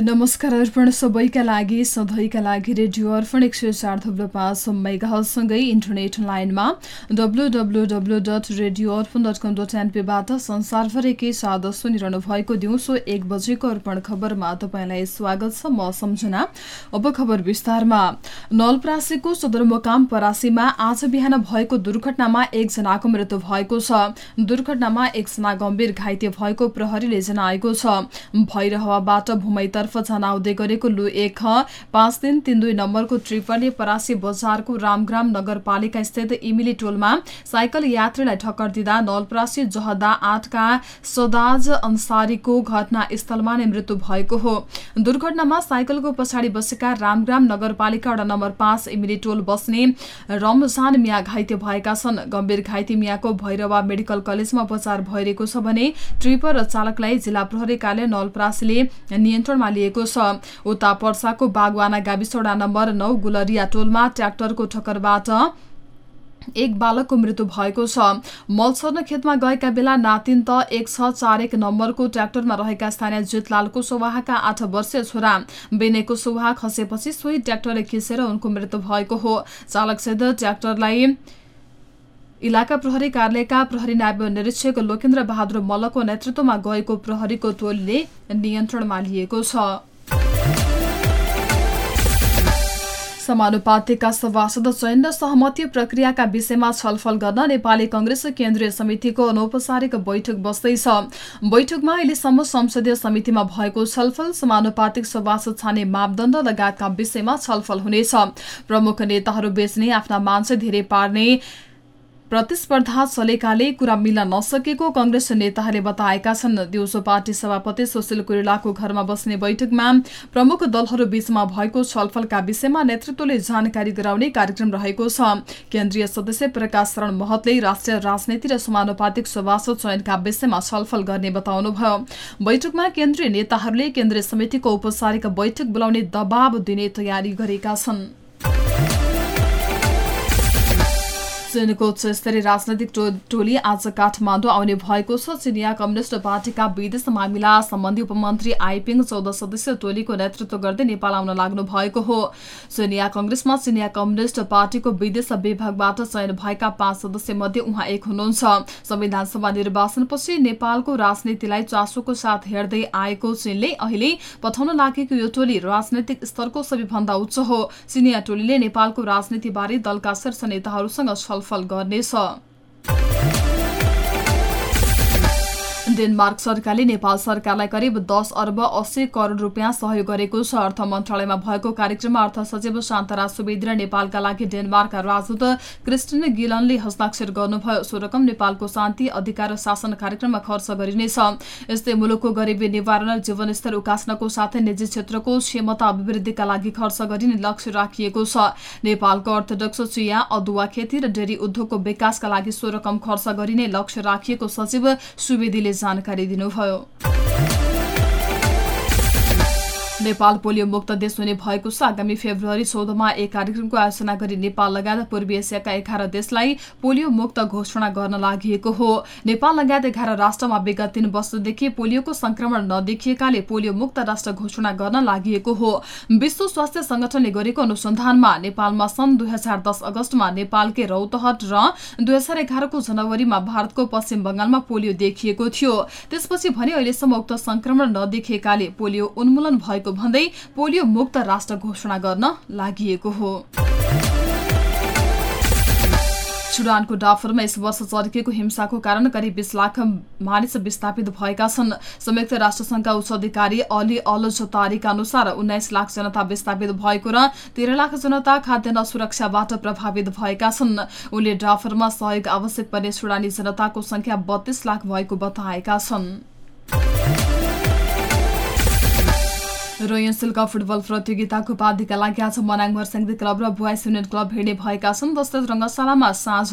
नमस्कार अर्पण सबैका लागि सधैँका लागि रेडियो अर्पण एक सय चार थुप्रो पाँच मेगासँगै इन्टरनेट लाइनमा W W W dot radio Arpan dot com dot एनपीबाट संसारभरि के साथ सुनिरहनु भएको दिउँसो एक बजेको अर्पण खबरमा तपाईँलाई स्वागत छ म सम्झना। अब खबर विस्तारमा। नलप्रासीको सदरमुकाम परासीमा आज बिहान भएको दुर्घटनामा एकजनाको मृत्यु भएको छ। दुर्घटनामा एकजना गम्भीर घाइते भएको प्रहरीले जनाएको छ। भैरहवाबाट भूमैतर्फ तर्फ जान आउँदै गरेको लु एक पाँच तिन तिन दुई नम्बरको ट्रिपरले परासी बजारको रामग्राम नगरपालिका स्थित इमिली टोलमा साइकल यात्रीलाई ठक्कर दिँदा नलपरासी जहदा आठका सदाज अन्सारीको घटनास्थलमा नै मृत्यु भएको हो। दुर्घटनामा साइकलको पछाडि बसेका रामग्राम नगरपालिका वडा नम्बर पाँच इमिली टोल बस्ने रमजान मिया घाइते भएका छन्। गम्भीर घाइते मियाको भैरवा मेडिकल कलेजमा उपचार भइरहेको छ भने ट्रिपर चालकलाई जिल्ला प्रहरी कार्यालय नलपरासीले नियन्त्रणमा लिएको छ। उता पर्साको बागवाना गाविसवडा नम्बर नौ गुलरिया टोलमा ट्र्याक्टरको ठक्करबाट एक बालकको मृत्यु भएको छ। मल खेतमा गएका बेला नातिन त एक छ चार एक नम्बरको ट्र्याक्टरमा रहेका स्थानीय जितलालको सुवाहका आठ वर्षीय छोरा बेनेको सुवाह खसेपछि सोही ट्र्याक्टरले खिचेर उनको मृत्यु भएको हो। चालकसहित ट्र्याक्टरलाई इलाका प्रहरी कार्यालयका प्रहरी नायब निरीक्षक लोकेन्द्र बहादुर मल्लको नेतृत्वमा गएको प्रहरीको टोलीले नियन्त्रणमा लिएको छ। समानुपातिका सभासद चयन र सहमति प्रक्रियाका विषयमा छलफल गर्न नेपाली कंग्रेस केन्द्रीय समितिको अनौपचारिक बैठक बस्दैछ। बैठकमा अहिलेसम्म संसदीय समितिमा भएको छलफल समानुपातिक सभासद छाने मापदण्ड लगायतका विषयमा छलफल हुनेछ। प्रमुख नेताहरू बेच्ने आफ्ना मान्छे धेरै पार्ने प्रतिस्पर्धा चलेकाले कुरा मिल्न नसकेको कंग्रेस नेताहरूले बताएका छन्। दिउँसो पार्टी सभापति सुशील कुरेलाको घरमा बस्ने बैठकमा प्रमुख दलहरू बीचमा भएको छलफलका विषयमा नेतृत्वले जानकारी गराउने कार्यक्रम रहेको छ। केन्द्रीय सदस्य प्रकाश शरण महतले राष्ट्रिय राजनीति र समानुपातिक सभासद चयनका विषयमा छलफल गर्ने बताउनुभयो। बैठकमा केन्द्रीय नेताहरूले केन्द्रीय समितिको औपचारिक बैठक बोलाउने दबाव दिने तयारी गरेका छन्। चीनको उच्चस्तरीय राजनैतिक टोली आज काठमाडौँ आउने भएको छ। चिनिया कम्युनिष्ट पार्टीका विदेश मामिला सम्बन्धी उपमन्त्री आइपिङ चौध सदस्यीय टोलीको नेतृत्व गर्दै नेपाल आउन लाग्नु भएको हो। चिनिया कंग्रेसमा चिनिया कम्युनिष्ट पार्टीको विदेश विभागबाट चयन भएका पाँच सदस्य मध्ये उहाँ एक हुनुहुन्छ। संविधान सभा निर्वाचनपछि नेपालको राजनीतिलाई चासोको साथ हेर्दै आएको चीनले अहिले पठाउन लागेको यो टोली राजनैतिक स्तरको सबैभन्दा उच्च हो। चिनिया टोलीले नेपालको राजनीतिबारे दलका शीर्ष नेताहरूसँग छलफल गर्नेछ डेनमार्क सरकारले नेपाल सरकारलाई करिब दस अर्ब अस्सी करोड़ रूपियाँ सहयोग गरेको छ। अर्थ मन्त्रालयमा भएको कार्यक्रममा अर्थ सचिव शान्तराज सुवेदी र नेपालका लागि डेनमार्कका राजदूत क्रिस्टिन गिलनले हस्ताक्षर गर्नुभयो। सो रकम नेपालको शान्ति अधिकार र शासन कार्यक्रममा खर्च गरिनेछ। यस्तै मुलुकको गरिबी निवारण जीवनस्तर उकास्नको साथै निजी क्षेत्रको क्षमता अभिवृद्धिका लागि खर्च गरिने लक्ष्य राखिएको छ। नेपालको अर्थोडक्स चिया अदुवा खेती र डेरी उद्योगको विकासका लागि सो रकम खर्च गरिने लक्ष्य राखिएको सचिव सुवेदीले जानकारी दिनुभयो नेपाल पोलियो मुक्त देश हुने भएको छ। आगामी फेब्रुअरी चौधमा एक कार्यक्रमको आयोजना गरी नेपाल लगायत पूर्वी एसियाका एघार देशलाई पोलियो मुक्त घोषणा गर्न लागि हो। नेपाल लगायत एघार राष्ट्रमा विगत तीन वर्षदेखि पोलियोको संक्रमण नदेखिएकाले पोलियो मुक्त राष्ट्र घोषणा गर्न लागि हो। विश्व स्वास्थ्य संगठनले गरेको अनुसन्धानमा नेपालमा सन् दुई हजार दस अगस्तमा नेपालकै रौतहट र दुई हजार एघारको जनवरीमा भारतको पश्चिम बंगालमा पोलियो देखिएको थियो। त्यसपछि भने अहिलेसम्म उक्त संक्रमण नदेखिएकाले पोलियो उन्मूलन भएको भन्दै पोलियो मुक्त राष्ट्र घोषणा गर्न लागि हो। सुडानको डाफरमा यस वर्ष चर्किएको हिंसाको कारण करिब बीस लाख मानिस विस्थापित भएका छन्। संयुक्त राष्ट्रसंघका उच्च अधिकारी अली अल जोतारीका अनुसार उन्नाइस लाख जनता विस्थापित भएको र तेह्र लाख जनता खाद्यान्न सुरक्षाबाट प्रभावित भएका छन्। उनले डाफरमा सहयोग आवश्यक पर्ने सुडानी जनताको संख्या बत्तीस लाख भएको बताएका छन्। रोयन सिल्क फुटबल प्रतियोगिताको उपाधिका लागि आज मनाङ मर्स्याङ्दी क्लब र बोइस युनियन क्लब भिड्ने भएका छन्। जस्तै रङ्गशालामा साँझ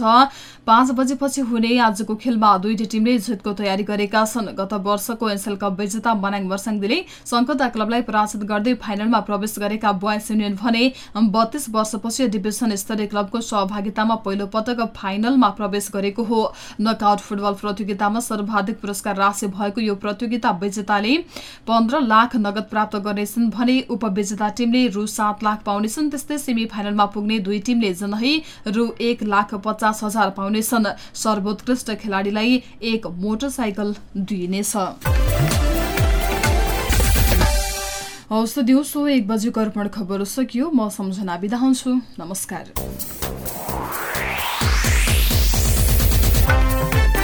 पाँच बजेपछि हुने आजको खेलमा दुईटी टिमले जितको तयारी गरेका छन्। गत वर्षको एनसेल कप विजेता मनाङ मर्स्याङ्दीले सङ्कता क्लबलाई पराजित गर्दै फाइनलमा प्रवेश गरेका बोइस युनियन भने बत्तीस वर्षपछि डिभिजन स्तरीय क्लबको सहभागितामा पहिलो पटक फाइनलमा प्रवेश गरेको हो। नकआउट फुटबल प्रतियोगितामा सर्वाधिक पुरस्कार राशि भएको यो प्रतियोगिता विजेताले पन्ध्र लाख नगद प्राप्त गर्नेछन् भने उपविजेता टिमले रु सात लाख पाउनेछन् त्यस्तै सेमी फाइनलमा पुग्ने दुई टिमले जनै रु एक लाख पचास हजार पाउनेछन्। सर्वोत्कृष्ट खेलाड़ीलाई एक मोटरसाइकल दिइनेछ। हौस् दिउँसो एक बजेको अर्पण खबर सकियो। म सम्झना बिदा हुन्छु। नमस्कार।